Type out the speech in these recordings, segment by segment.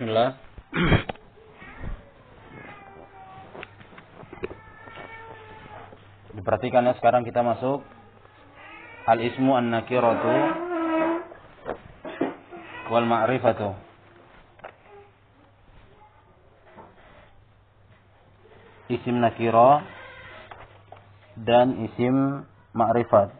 Bismillah. Diperhatikan ya sekarang kita masuk al-ismu an-nakiratu wal ma'rifatu. Isim nakira dan isim ma'rifat.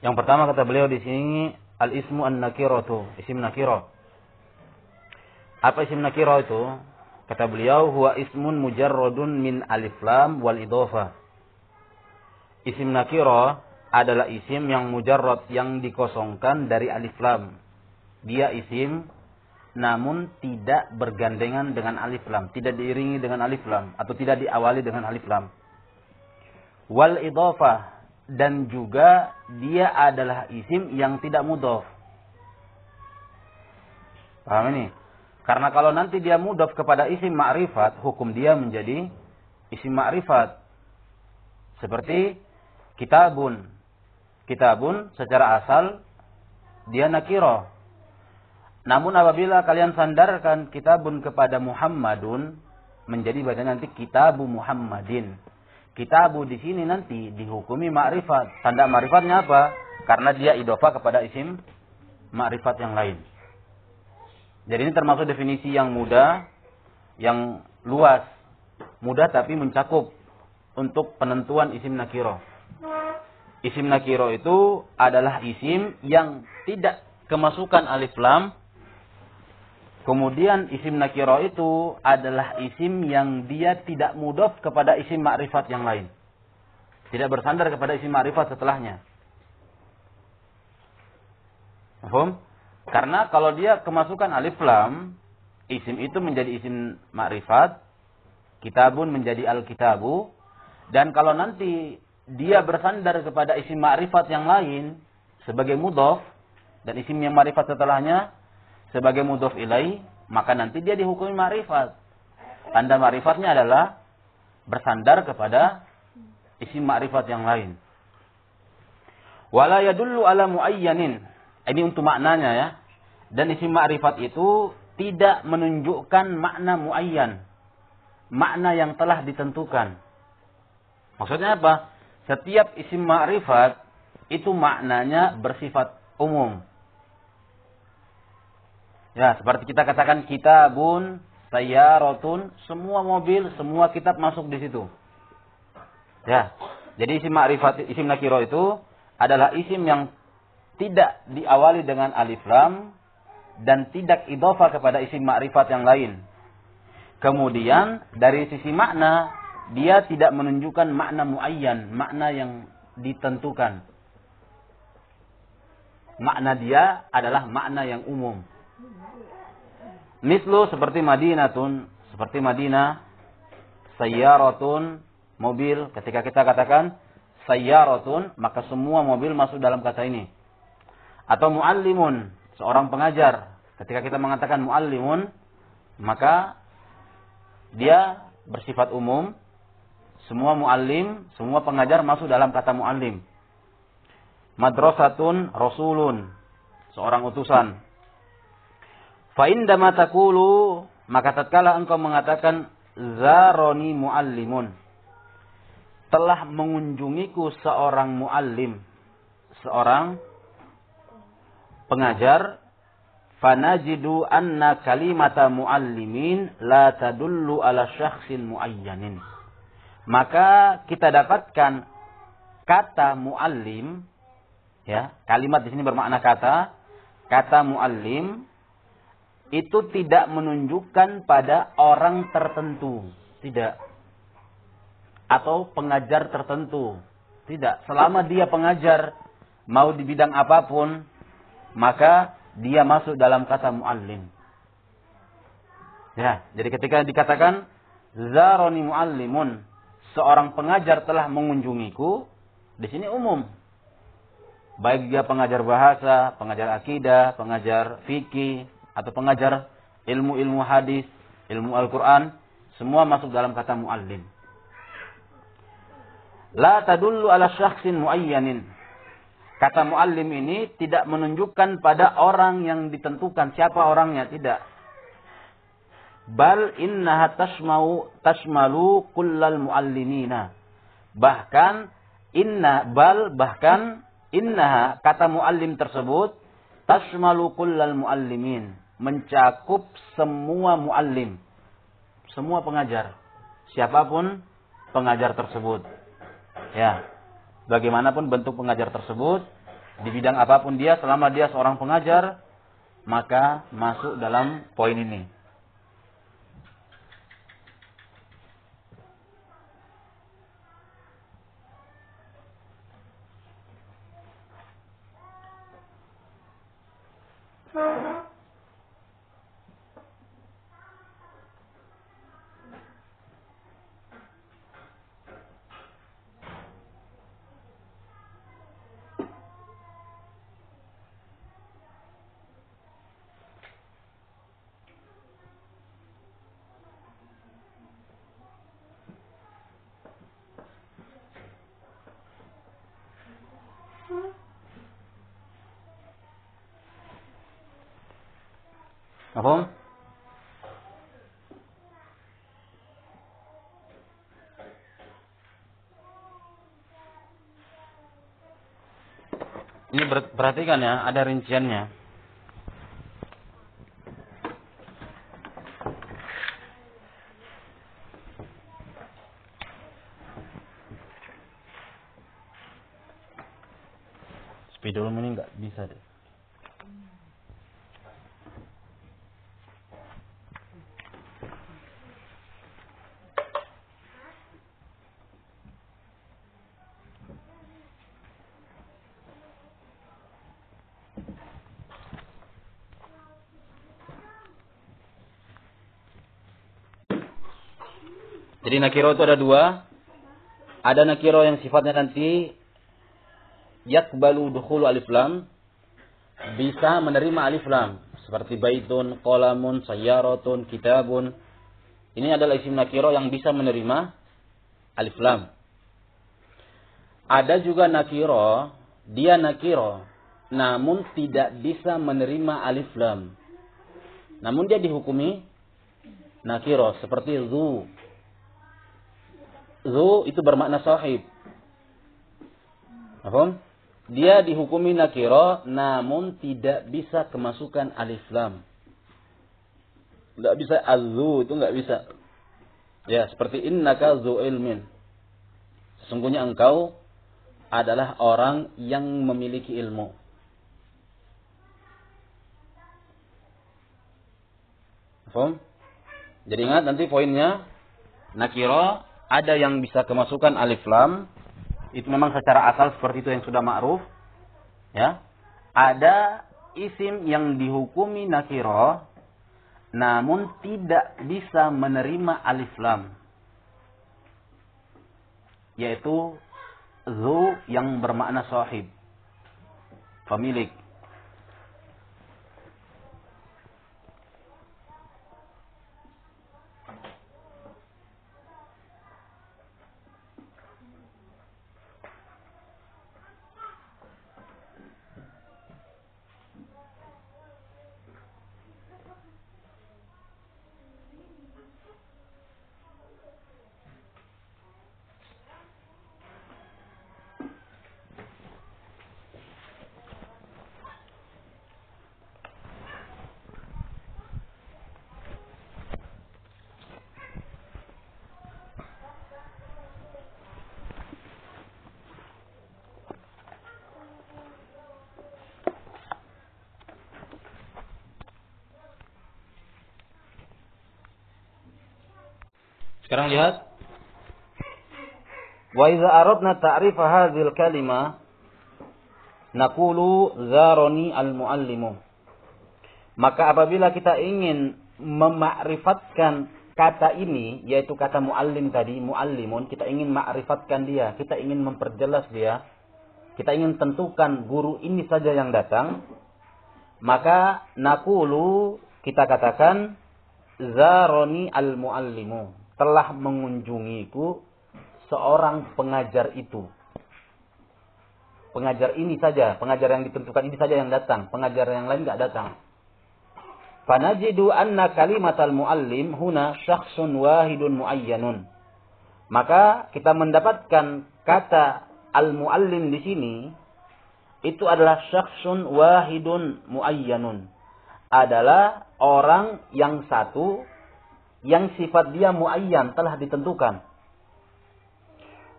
Yang pertama kata beliau di sini al-ismu an-nakiratu, isim nakiro. Apa isim nakiro itu? Kata beliau huwa ismun mujarradun min alif lam wal idhofa. Isim nakiro adalah isim yang mujarrad yang dikosongkan dari alif lam. Dia isim namun tidak bergandengan dengan alif lam, tidak diiringi dengan alif lam atau tidak diawali dengan alif lam. Wal idhofa dan juga dia adalah isim yang tidak mudof. Paham ini? Karena kalau nanti dia mudof kepada isim ma'rifat, hukum dia menjadi isim ma'rifat. Seperti kitabun. Kitabun secara asal dia nakiro. Namun apabila kalian sandarkan kitabun kepada Muhammadun, menjadi bacanya nanti kitabu Muhammadin. Kitabu di sini nanti dihukumi ma'rifat. Tanda ma'rifatnya apa? Karena dia idofa kepada isim ma'rifat yang lain. Jadi ini termasuk definisi yang mudah, yang luas. Mudah tapi mencakup untuk penentuan isim nakiro. Isim nakiro itu adalah isim yang tidak kemasukan alif lam Kemudian isim nakiro itu adalah isim yang dia tidak mudof kepada isim ma'rifat yang lain. Tidak bersandar kepada isim ma'rifat setelahnya. Paham? Karena kalau dia kemasukan alif lam, isim itu menjadi isim ma'rifat, kitabun menjadi al-kitabu, dan kalau nanti dia bersandar kepada isim ma'rifat yang lain sebagai mudof, dan isim yang ma'rifat setelahnya sebagai mudhof ilai, maka nanti dia dihukumi ma'rifat. Tanda ma'rifatnya adalah bersandar kepada isim ma'rifat yang lain. Wala yadullu ala muayyanin. Ini untuk maknanya ya. Dan isim ma'rifat itu tidak menunjukkan makna muayyan. Makna yang telah ditentukan. Maksudnya apa? Setiap isim ma'rifat itu maknanya bersifat umum. Ya, seperti kita katakan kitabun, sayyarotun, semua mobil, semua kitab masuk di situ. Ya. Jadi isim ma'rifat isim nakiro itu adalah isim yang tidak diawali dengan alif lam dan tidak idofa kepada isim ma'rifat yang lain. Kemudian dari sisi makna dia tidak menunjukkan makna muayyan, makna yang ditentukan. Makna dia adalah makna yang umum. Mislu seperti Madinatun, seperti Madinah, sayyaratun, mobil. Ketika kita katakan sayyaratun, maka semua mobil masuk dalam kata ini. Atau muallimun, seorang pengajar. Ketika kita mengatakan muallimun, maka dia bersifat umum. Semua muallim, semua pengajar masuk dalam kata muallim. Madrasatun rasulun, seorang utusan. Fa indama taqulu maka tatkala engkau mengatakan zaroni muallimun telah mengunjungiku seorang muallim seorang pengajar fanajidu anna kalimata muallimin la tadullu ala syakhsin muayyanin. Maka kita dapatkan kata muallim ya, kalimat di sini bermakna kata, kata muallim itu tidak menunjukkan pada orang tertentu, tidak. Atau pengajar tertentu, tidak. Selama dia pengajar mau di bidang apa pun, maka dia masuk dalam kata muallim. Ya, jadi ketika dikatakan zaroni muallimun, seorang pengajar telah mengunjungiku, di sini umum. Baik dia pengajar bahasa, pengajar akidah, pengajar fikih atau pengajar ilmu-ilmu hadis, ilmu Al-Qur'an, semua masuk dalam kata muallim. La tadullu ala syakhsin muayyanin Kata muallim ini tidak menunjukkan pada orang yang ditentukan siapa orangnya, tidak. Bal innaha tasmau tasmalu kullal muallimina. Bahkan inna bal bahkan innaha kata muallim tersebut tasmalu kullal muallimin, mencakup semua muallim. Semua pengajar. Siapa pun pengajar tersebut. Ya bagaimanapun bentuk pengajar tersebut, di bidang apa pun dia, selama dia seorang pengajar, maka masuk dalam poin ini. Apa? Ini perhatikan ya, ada rinciannya. Spidol ini nggak bisa deh. Jadi nakiro itu ada dua. Ada nakiro yang sifatnya nanti yakbalu dukhulu alif lam. Bisa menerima alif lam. Seperti baitun, kolamun, sayyaratun, kitabun. Ini adalah isim nakiro yang bisa menerima alif lam. Ada juga nakiro, dia nakiro, namun tidak bisa menerima alif lam. Namun dia dihukumi nakiro seperti zu, Zu itu bermakna sahib. Apa? Dia dihukumi nakiro namun tidak bisa kemasukan alif lam. Enggak bisa azu itu enggak bisa. Ya, seperti innaka zu ilmin. Sesungguhnya engkau adalah orang yang memiliki ilmu. Paham? Jadi ingat nanti poinnya nakiro ada yang bisa kemasukan alif lam. Itu memang secara asal seperti itu yang sudah ma'ruf. Ya. Ada isim yang dihukumi nakiro namun tidak bisa menerima alif lam. Yaitu zu yang bermakna sahib pemilik Sekarang lihat. Wa idza aradna ta'rif hadhil kalimah naqulu zaroni al-muallimu. Maka apabila kita ingin memakrifatkan kata ini, yaitu kata muallim tadi, muallimun, kita ingin makrifatkan dia, kita ingin memperjelas dia, kita ingin tentukan guru ini saja yang datang, maka nakulu kita katakan zaroni al-muallimu telah mengunjungiku seorang pengajar itu. Pengajar ini saja, pengajar yang ditentukan ini saja yang datang, pengajar yang lain tidak datang. Fanajidu anna kalimatal muallim huna syakhsun wahidun muayyanun. Maka kita mendapatkan kata al-muallim di sini itu adalah syakhsun wahidun muayyanun. Adalah orang yang satu yang sifat dia muayyan telah ditentukan.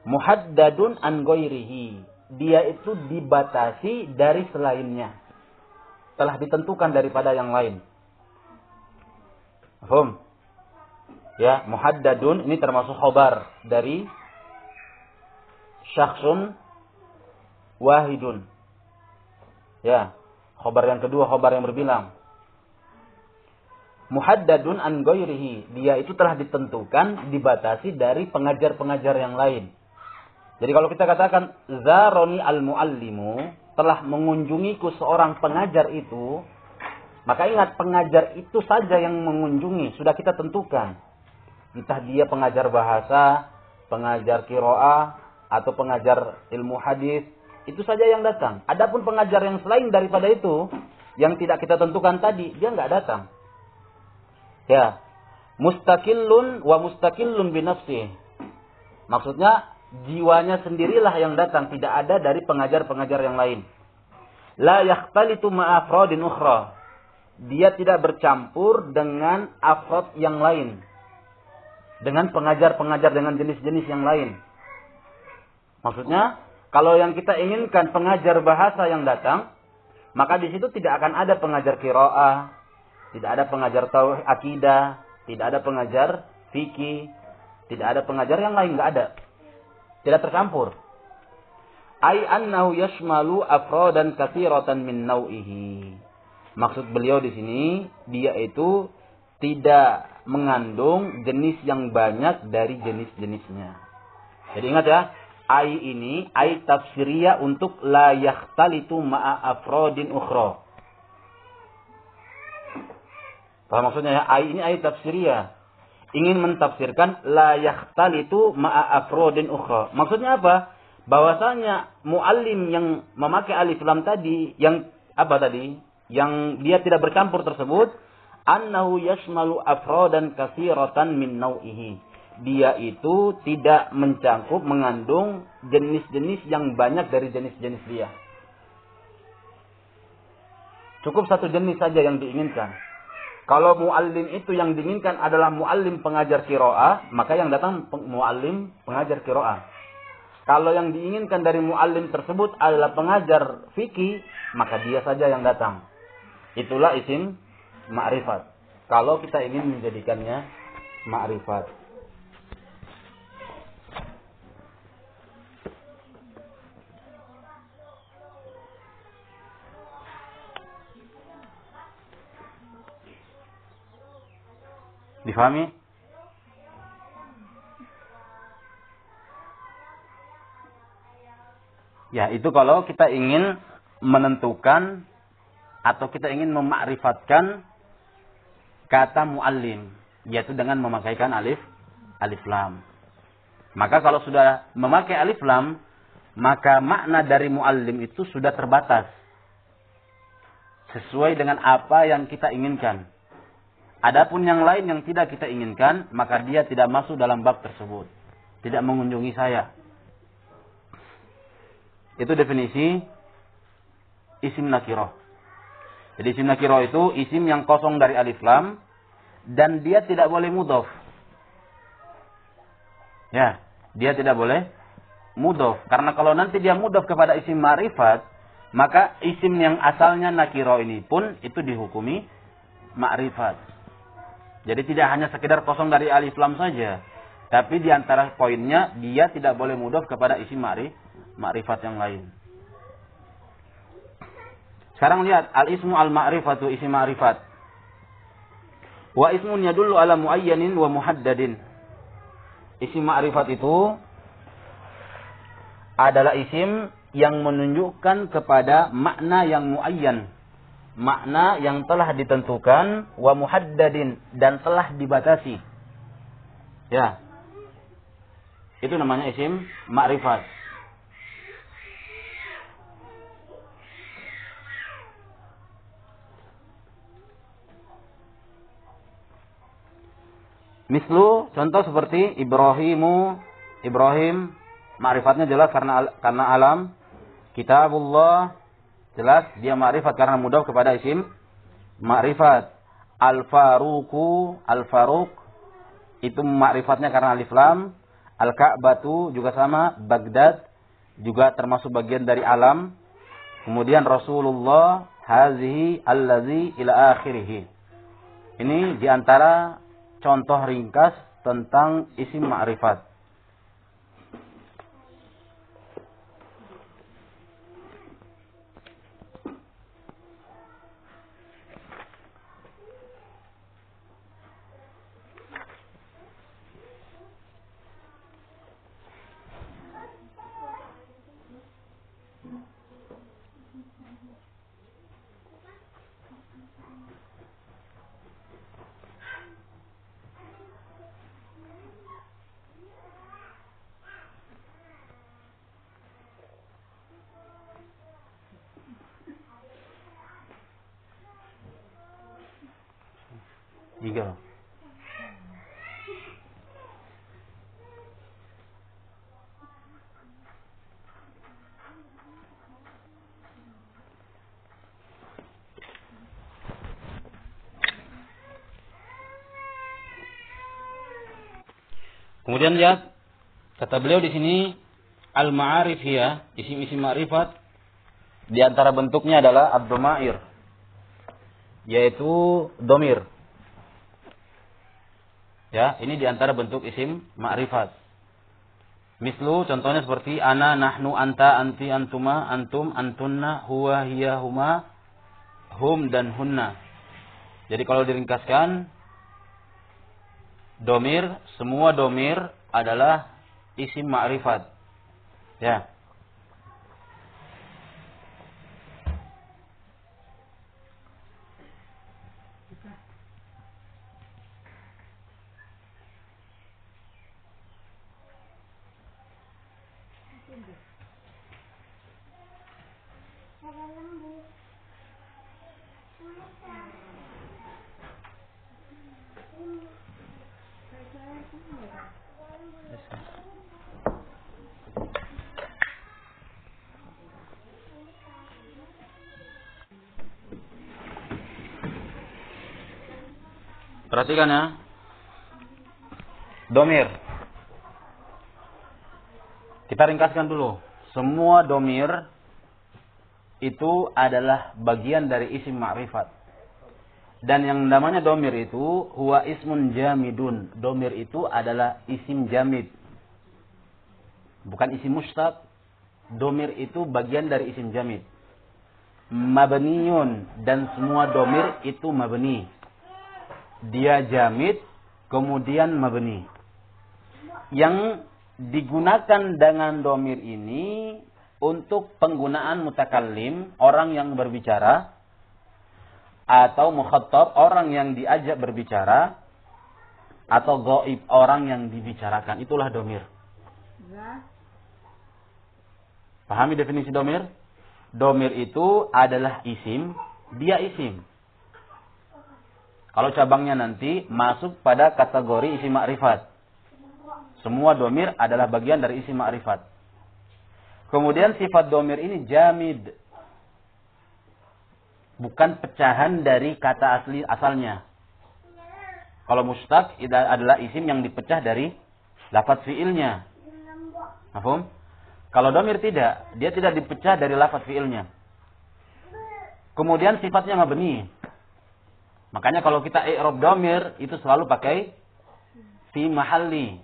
Muhaddadun an goirihi. Dia itu dibatasi dari selainnya. Telah ditentukan daripada yang lain. Hum. Ya, muhaddadun ini termasuk khobar dari syakhsun wahidun. Ya, khobar yang kedua khobar yang berbilang. Muhaddadun an goyrihi. Dia itu telah ditentukan, dibatasi dari pengajar-pengajar yang lain. Jadi kalau kita katakan zaroni al-muallimu telah mengunjungiku seorang pengajar itu, maka ingat pengajar itu saja yang mengunjungi, sudah kita tentukan. Entah dia pengajar bahasa, pengajar kiroah, atau pengajar ilmu hadis, itu saja yang datang. Adapun pengajar yang selain daripada itu, yang tidak kita tentukan tadi, dia nggak datang. Ya, mustakilun wa mustakilun binafsi. Maksudnya jiwanya sendirilah yang datang, tidak ada dari pengajar-pengajar yang lain. La yakhtalitu ma'afradin ukhra. Dia tidak bercampur dengan afrod yang lain. Dengan pengajar-pengajar dengan jenis-jenis yang lain. Maksudnya, kalau yang kita inginkan pengajar bahasa yang datang, maka di situ tidak akan ada pengajar kiroah, tidak ada pengajar tauhid akidah, tidak ada pengajar fikih, tidak ada pengajar yang lain, nggak ada. Tidak tercampur. Ai annahu yashmalu afradan katsiratan min nau'ihi. Maksud beliau di sini, dia itu tidak mengandung jenis yang banyak dari jenis-jenisnya. Jadi ingat ya, ai ini ai tafsiriyah untuk la yakhtalitu ma'a afrodin ukhra. Paham maksudnya ya? Ai ini ai tafsiriyah. Ingin mentafsirkan la yakhtalitu ma'a afrodin ukhra. Maksudnya apa? Bahwasanya muallim yang memakai alif lam tadi yang apa tadi? Yang dia tidak bercampur tersebut annahu yashmalu afrodan katsiratan min nau'ihi dia itu tidak mencangkup mengandung jenis-jenis yang banyak dari jenis-jenis dia. Cukup satu jenis saja yang diinginkan. Kalau muallim itu yang diinginkan adalah muallim pengajar kiroah, maka yang datang muallim pengajar kiroah. Kalau yang diinginkan dari muallim tersebut adalah pengajar fikih, maka dia saja yang datang. Itulah isim ma'rifat. Kalau kita ingin menjadikannya ma'rifat. Difahami? Ya, itu kalau kita ingin menentukan atau kita ingin memakrifatkan kata muallim, yaitu dengan memakaikan alif alif lam. Maka kalau sudah memakai alif lam, maka makna dari muallim itu sudah terbatas. Sesuai dengan apa yang kita inginkan. Adapun yang lain yang tidak kita inginkan, maka dia tidak masuk dalam bab tersebut. Tidak mengunjungi saya. Itu definisi isim nakiroh. Jadi isim nakiroh itu isim yang kosong dari alif lam dan dia tidak boleh mudof. Ya, dia tidak boleh mudof. Karena kalau nanti dia mudof kepada isim ma'rifat, maka isim yang asalnya nakiro ini pun itu dihukumi ma'rifat. Jadi tidak hanya sekedar kosong dari alif lam saja. Tapi di antara poinnya dia tidak boleh mudhof kepada isim ma'rif, ma'rifat yang lain. Sekarang lihat al-ismu al-ma'rifatu isim ma'rifat. Wa ismun yadullu ala muayyanin wa muhaddadin. Isim ma'rifat itu adalah isim yang menunjukkan kepada makna yang muayyan. Makna yang telah ditentukan wa muhaddadin dan telah dibatasi. Ya, itu namanya isim ma'rifat. Mislu contoh seperti Ibrahimu Ibrahim ma'rifatnya jelas karena karena alam kitabullah jelas dia ma'rifat karena mudah kepada isim ma'rifat al-faruku al-faruq itu ma'rifatnya karena alif lam Al-Ka'batu juga sama, Baghdad juga termasuk bagian dari alam. Kemudian Rasulullah hazihi allazi ila akhirih. Ini di antara contoh ringkas tentang isim ma'rifat. Kemudian lihat kata beliau di sini al-ma'arif ya, isim-isim ma'rifat di antara bentuknya adalah ad-dhamair yaitu domir Ya, ini di antara bentuk isim ma'rifat. Mislu contohnya seperti ana, nahnu, anta, anti, antuma, antum, antunna, huwa, hiya, huma, hum dan hunna. Jadi kalau diringkaskan domir, semua domir adalah isim ma'rifat. Ya. Perhatikan ya. Domir. Kita ringkaskan dulu. Semua domir itu adalah bagian dari isim ma'rifat. Dan yang namanya domir itu huwa ismun jamidun. Domir itu adalah isim jamid. Bukan isim mustaq. Domir itu bagian dari isim jamid. Mabniyun dan semua domir itu mabni dia jamid, kemudian mabni. Yang digunakan dengan domir ini untuk penggunaan mutakallim, orang yang berbicara, atau mukhatab, orang yang diajak berbicara, atau goib, orang yang dibicarakan. Itulah domir. Pahami definisi domir? Domir itu adalah isim, dia isim. Kalau cabangnya nanti masuk pada kategori isi ma'rifat. Semua domir adalah bagian dari isi ma'rifat. Kemudian sifat domir ini jamid. Bukan pecahan dari kata asli asalnya. Kalau mustaq adalah isim yang dipecah dari lafaz fiilnya. Mahfum? Kalau domir tidak, dia tidak dipecah dari lafaz fiilnya. Kemudian sifatnya mabni. Makanya kalau kita i'rab domir itu selalu pakai fi mahalli.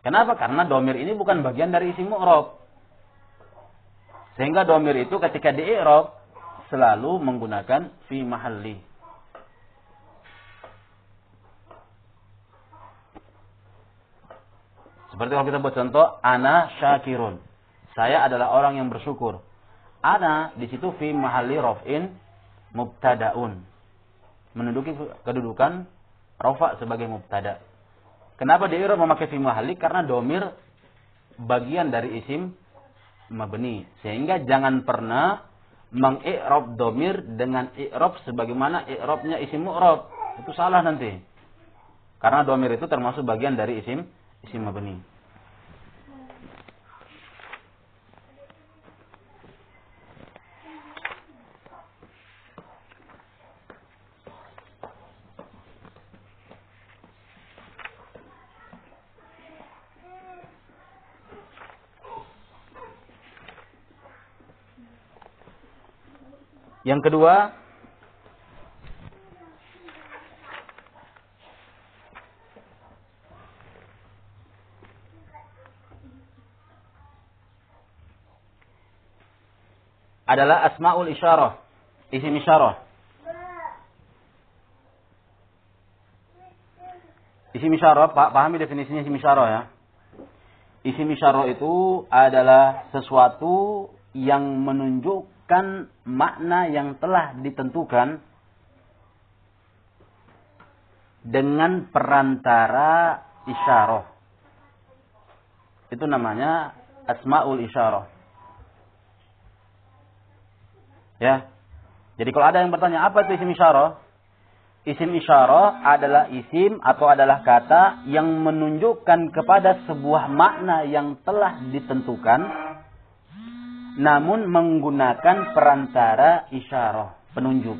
Kenapa? Karena domir ini bukan bagian dari isim mu'rob. Sehingga domir itu ketika di i'rob selalu menggunakan fi mahalli. Seperti kalau kita buat contoh, ana syakirun. Saya adalah orang yang bersyukur. Ana di situ fi mahalli rof'in mubtadaun. Menduduki kedudukan rofa sebagai mubtada. Kenapa di Irob memakai fi mahalli? Karena domir bagian dari isim mabni. Sehingga jangan pernah mengi'rob domir dengan i'rob sebagaimana i'robnya isim mu'rob. Itu salah nanti. Karena domir itu termasuk bagian dari isim isim mabni. Yang kedua, adalah asmaul isyarah, isim isyarah. Isim isyarah, Pak, pahami definisinya isim isyarah ya. Isim isyarah itu adalah sesuatu yang menunjuk kan makna yang telah ditentukan dengan perantara isyarah. Itu namanya asmaul isyarah. Ya. Jadi kalau ada yang bertanya apa itu isim isyarah? Isim isyarah adalah isim atau adalah kata yang menunjukkan kepada sebuah makna yang telah ditentukan namun menggunakan perantara isyarah, penunjuk.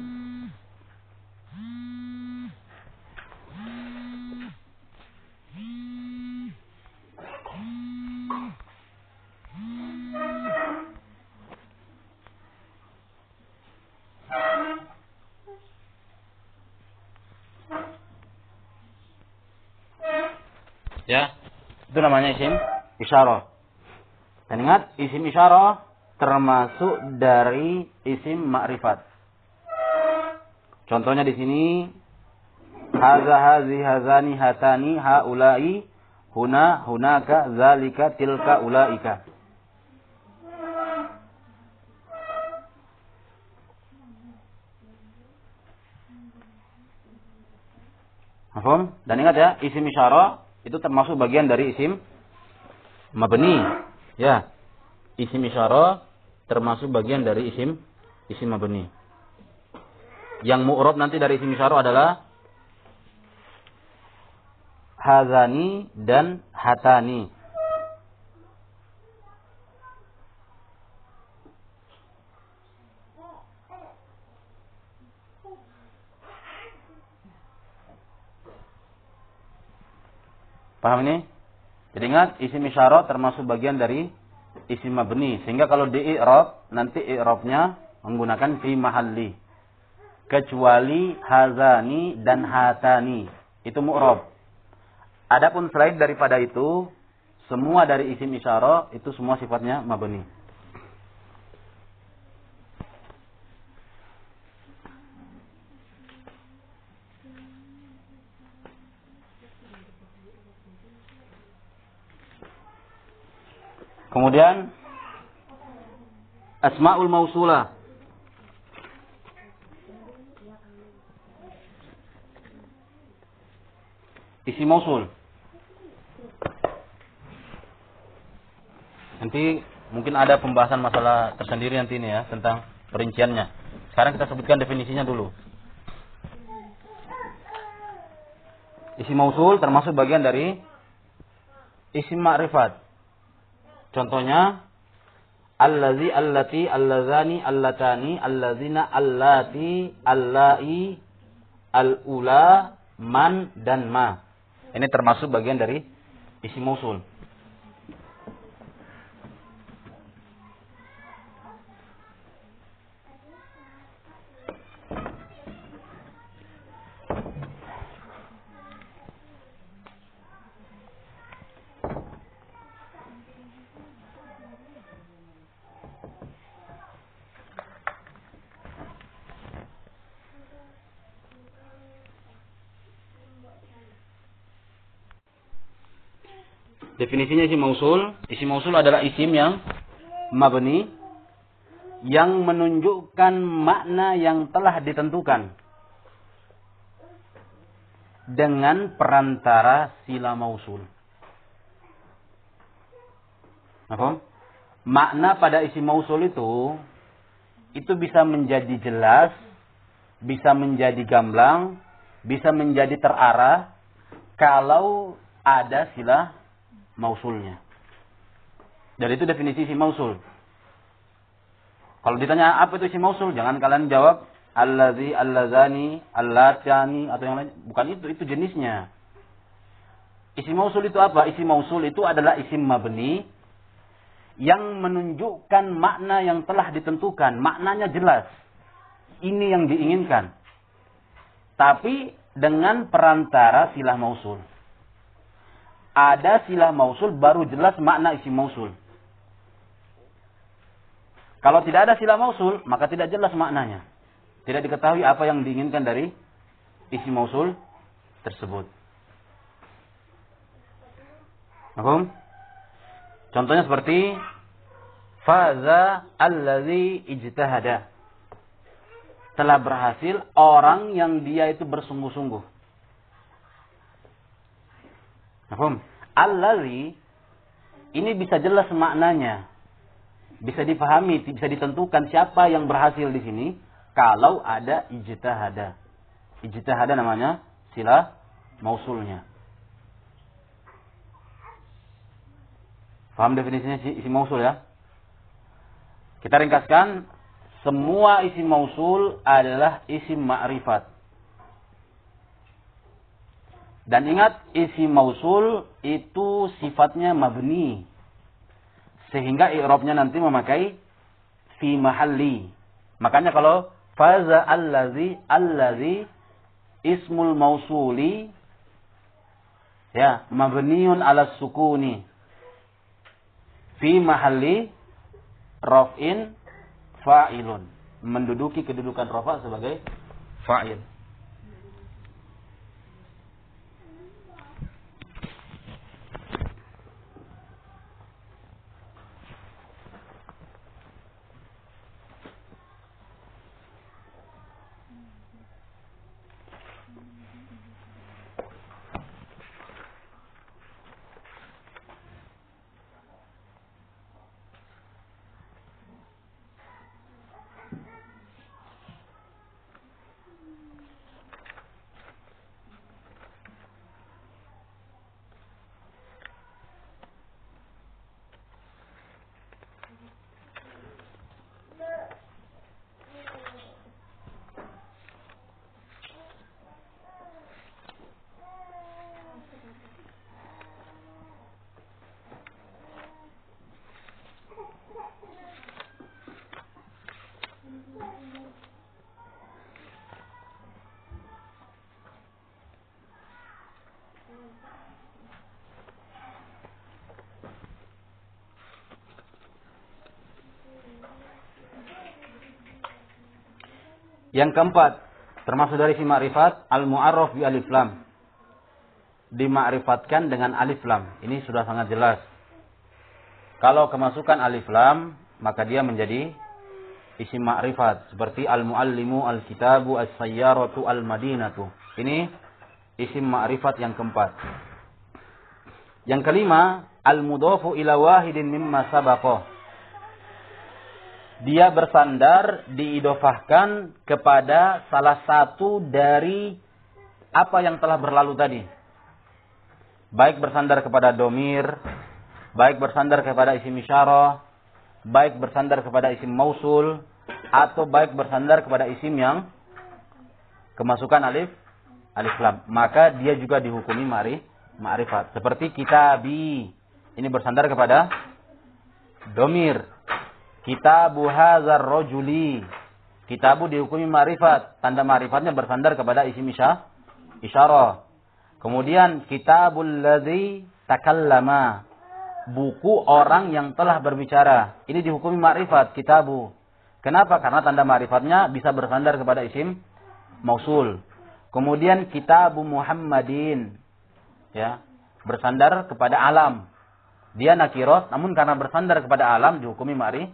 Ya, itu namanya isim isyarah. Dan ingat, isim isyarah termasuk dari isim ma'rifat. Contohnya di sini haza hazi hazani hatani haulai huna hunaka zalika tilka ulaika. Paham? Dan ingat ya, isim isyarah itu termasuk bagian dari isim mabni. Ya isim isyarah termasuk bagian dari isim isim mabni. Yang mu'rab nanti dari isim isyarah adalah hazani dan hatani. Paham ini? Jadi ingat isim isyarah termasuk bagian dari isim mabni. Sehingga kalau di i'rab nanti i'rabnya menggunakan fi mahalli. Kecuali hazani dan hatani. Itu mu'rab. Adapun selain daripada itu, semua dari isim isyarah itu semua sifatnya mabni. Kemudian Asmaul Mausulah. Isi mausul. Nanti mungkin ada pembahasan masalah tersendiri nanti ini ya tentang perinciannya. Sekarang kita sebutkan definisinya dulu. Isi mausul termasuk bagian dari isim ma'rifat. Contohnya allazi allati allazani allatani allazina allati allai alula man dan ma. Ini termasuk bagian dari isi musul. Definisinya isim mausul. Isim mausul adalah isim yang mabni yang menunjukkan makna yang telah ditentukan dengan perantara sila mausul. Apa? Makna pada isim mausul itu itu bisa menjadi jelas, bisa menjadi gamblang, bisa menjadi terarah kalau ada sila mausulnya. Jadi itu definisi isim mausul. Kalau ditanya apa itu isim mausul, jangan kalian jawab allazi, allazani, allatani atau yang lain. Bukan itu, itu jenisnya. Isim mausul itu apa? Isim mausul itu adalah isim mabni yang menunjukkan makna yang telah ditentukan. Maknanya jelas. Ini yang diinginkan. Tapi dengan perantara silah mausul. Ada silah mausul baru jelas makna isim mausul. Kalau tidak ada silah mausul, maka tidak jelas maknanya. Tidak diketahui apa yang diinginkan dari isi mausul tersebut. Mahum? Contohnya seperti faza allazi ijtahada. Telah berhasil orang yang dia itu bersungguh-sungguh. Mahum? Allazi ini bisa jelas maknanya. Bisa dipahami, bisa ditentukan siapa yang berhasil di sini kalau ada ijtihada. Ijtihada namanya sila mausulnya. Paham definisinya isi mausul ya? Kita ringkaskan, semua isi mausul adalah isi ma'rifat. Dan ingat, isi mausul itu sifatnya mabni. Sehingga i'rabnya nanti memakai fi mahalli. Makanya kalau Faza allazi allazi ismul mausuli ya mabniun ala sukuni fi mahalli raf'in fa'ilun menduduki kedudukan rafa sebagai fa'il Yang keempat, termasuk dari si ma'rifat, al-mu'arraf bi alif lam. Dimakrifatkan dengan alif lam. Ini sudah sangat jelas. Kalau kemasukan alif lam, maka dia menjadi isim ma'rifat. Seperti al-muallimu, al-kitabu, as-sayyaratu, al-madinatu. Ini isim ma'rifat yang keempat. Yang kelima, al-mudofu ila wahidin mimma sabaqah dia bersandar diidofahkan kepada salah satu dari apa yang telah berlalu tadi. Baik bersandar kepada domir, baik bersandar kepada isim isyarah, baik bersandar kepada isim mausul, atau baik bersandar kepada isim yang kemasukan alif alif lam. Maka dia juga dihukumi mari ma'rifat. Seperti kitabi. Ini bersandar kepada domir. Kitabu hazar rojuli. Kitabu dihukumi marifat. Tanda marifatnya bersandar kepada isim isya, isyarah. Kemudian kitabul ladzi takallama. Buku orang yang telah berbicara. Ini dihukumi marifat, kitabu. Kenapa? Karena tanda marifatnya bisa bersandar kepada isim mausul. Kemudian kitabu Muhammadin. Ya, bersandar kepada alam. Dia nakirah namun karena bersandar kepada alam dihukumi ma'rif,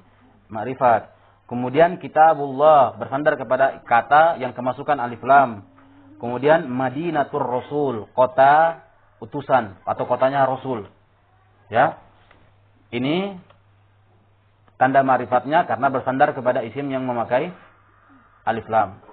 ma'rifat. Kemudian kitabullah bersandar kepada kata yang kemasukan alif lam. Kemudian Madinatur Rasul, kota utusan atau kotanya Rasul. Ya. Ini tanda marifatnya karena bersandar kepada isim yang memakai alif lam.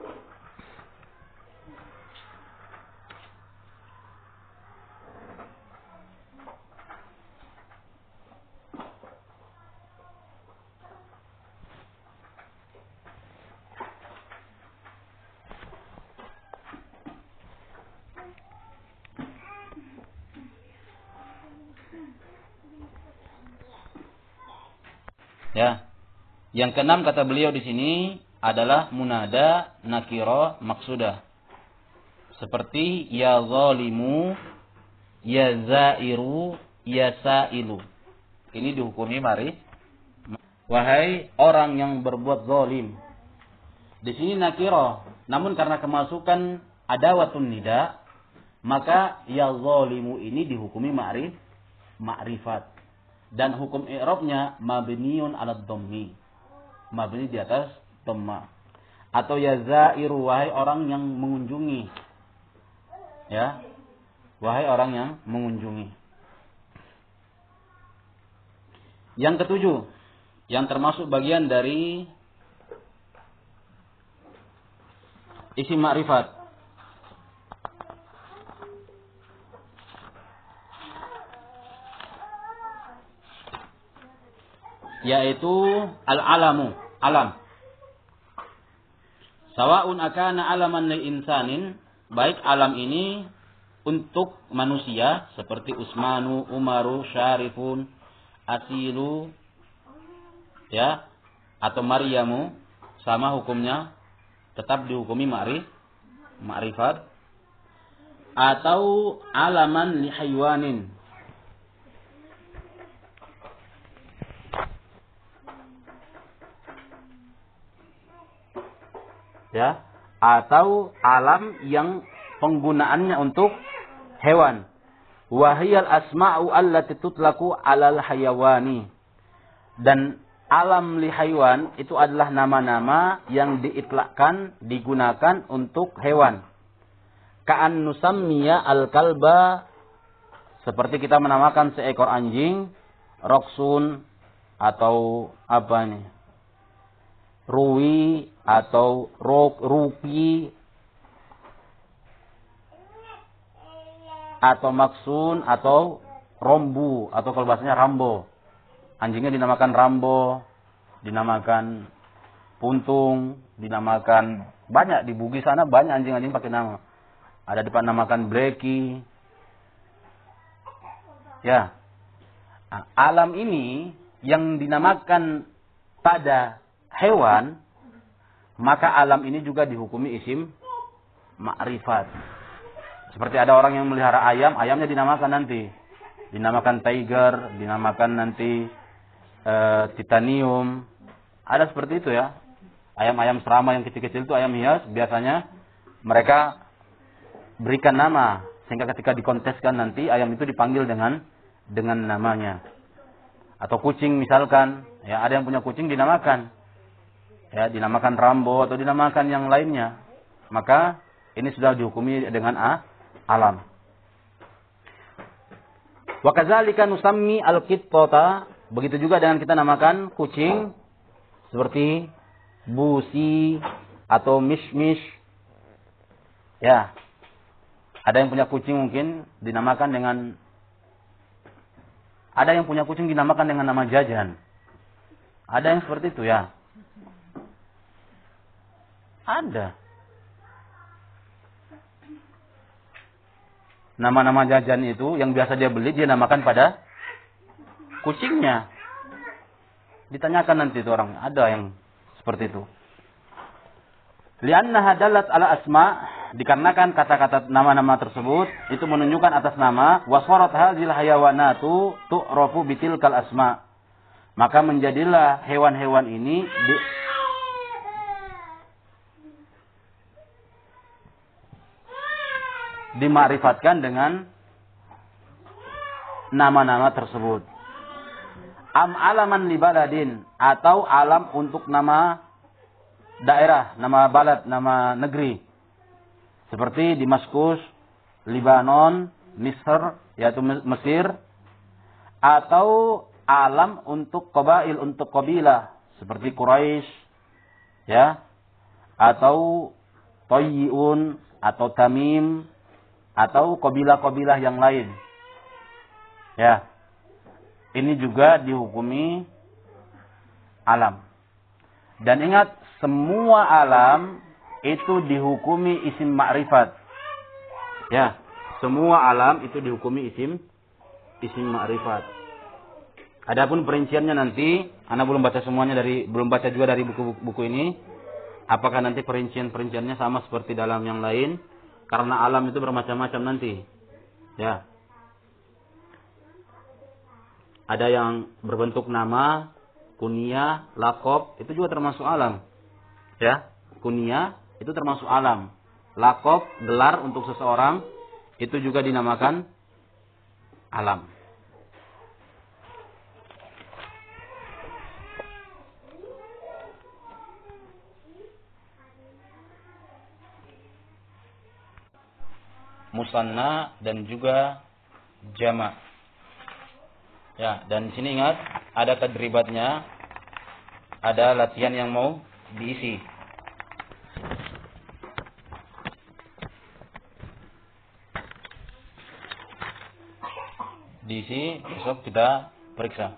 Ya. Yang keenam kata beliau di sini adalah munada nakiro maksudah. Seperti ya zalimu, ya zairu, ya sailu. Ini dihukumi mari. Wahai orang yang berbuat zalim. Di sini nakiro. Namun karena kemasukan adawatun nida, maka ya zalimu ini dihukumi ma'rif, ma'rifat. Dan hukum i'rabnya mabniun ala dhammi. Mabni di atas dhamma. Atau ya zairu wahai orang yang mengunjungi. Ya. Wahai orang yang mengunjungi. Yang ketujuh, yang termasuk bagian dari isi makrifat yaitu al-alamu, alam. Sawa'un akana alaman li insanin, baik alam ini untuk manusia seperti Usmanu, Umaru, Syarifun, Asilu, ya, atau Maryamu, sama hukumnya tetap dihukumi ma'rif, ma'rifat atau alaman li haywanin ya atau alam yang penggunaannya untuk hewan. Wahiyal asma'u allati tutlaku alal hayawani. Dan alam li haywan itu adalah nama-nama yang diitlakkan digunakan untuk hewan. Ka'an nusammiya al kalba seperti kita menamakan seekor anjing roksun atau apa nih ruwi atau rupi atau maksun atau rombu atau kalau bahasanya rambo. Anjingnya dinamakan rambo, dinamakan puntung, dinamakan banyak di Bugis sana banyak anjing-anjing pakai nama. Ada namakan Blacky. Ya. Alam ini yang dinamakan pada hewan, maka alam ini juga dihukumi isim ma'rifat. Seperti ada orang yang melihara ayam, ayamnya dinamakan nanti. Dinamakan tiger, dinamakan nanti e, titanium. Ada seperti itu ya. Ayam-ayam serama yang kecil-kecil itu ayam hias, biasanya mereka berikan nama. Sehingga ketika dikonteskan nanti, ayam itu dipanggil dengan dengan namanya. Atau kucing misalkan, ya ada yang punya kucing dinamakan ya dinamakan Rambo atau dinamakan yang lainnya, maka ini sudah dihukumi dengan a, alam. Wa kadzalika nusammi al-qittata, begitu juga dengan kita namakan kucing seperti busi atau mishmish. Ya. Ada yang punya kucing mungkin dinamakan dengan ada yang punya kucing dinamakan dengan nama jajan. Ada yang seperti itu ya. Ada. Nama-nama jajan itu yang biasa dia beli dia namakan pada kucingnya. Ditanyakan nanti itu orang, ada yang seperti itu. Lianna hadalat ala asma dikarenakan kata-kata nama-nama tersebut itu menunjukkan atas nama waswarat hadhil hayawanatu tu'rafu bitilkal asma. Maka menjadilah hewan-hewan ini dimakrifatkan dengan nama-nama tersebut. Am alaman li baladin atau alam untuk nama daerah, nama balad, nama negeri. Seperti Damaskus, Libanon, Misr, yaitu Mesir atau alam untuk qabail untuk kabilah seperti Quraisy ya atau Toyyiun atau Tamim atau kabilah-kabilah yang lain. Ya. Ini juga dihukumi alam. Dan ingat, semua alam itu dihukumi isim ma'rifat. Ya, semua alam itu dihukumi isim isim ma'rifat. Adapun perinciannya nanti, Anda belum baca semuanya dari belum baca juga dari buku-buku ini. Apakah nanti perincian-perinciannya sama seperti dalam yang lain? Karena alam itu bermacam-macam nanti. Ya. Ada yang berbentuk nama, kunia, lakop, itu juga termasuk alam. Ya, kunia itu termasuk alam. Lakop, gelar untuk seseorang, itu juga dinamakan alam. Musanna dan juga jama. Ya, dan sini ingat ada tadribatnya, ada latihan yang mau diisi. Diisi, besok kita periksa.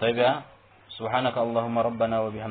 Baik ya. Subhanaka Allahumma rabbana wa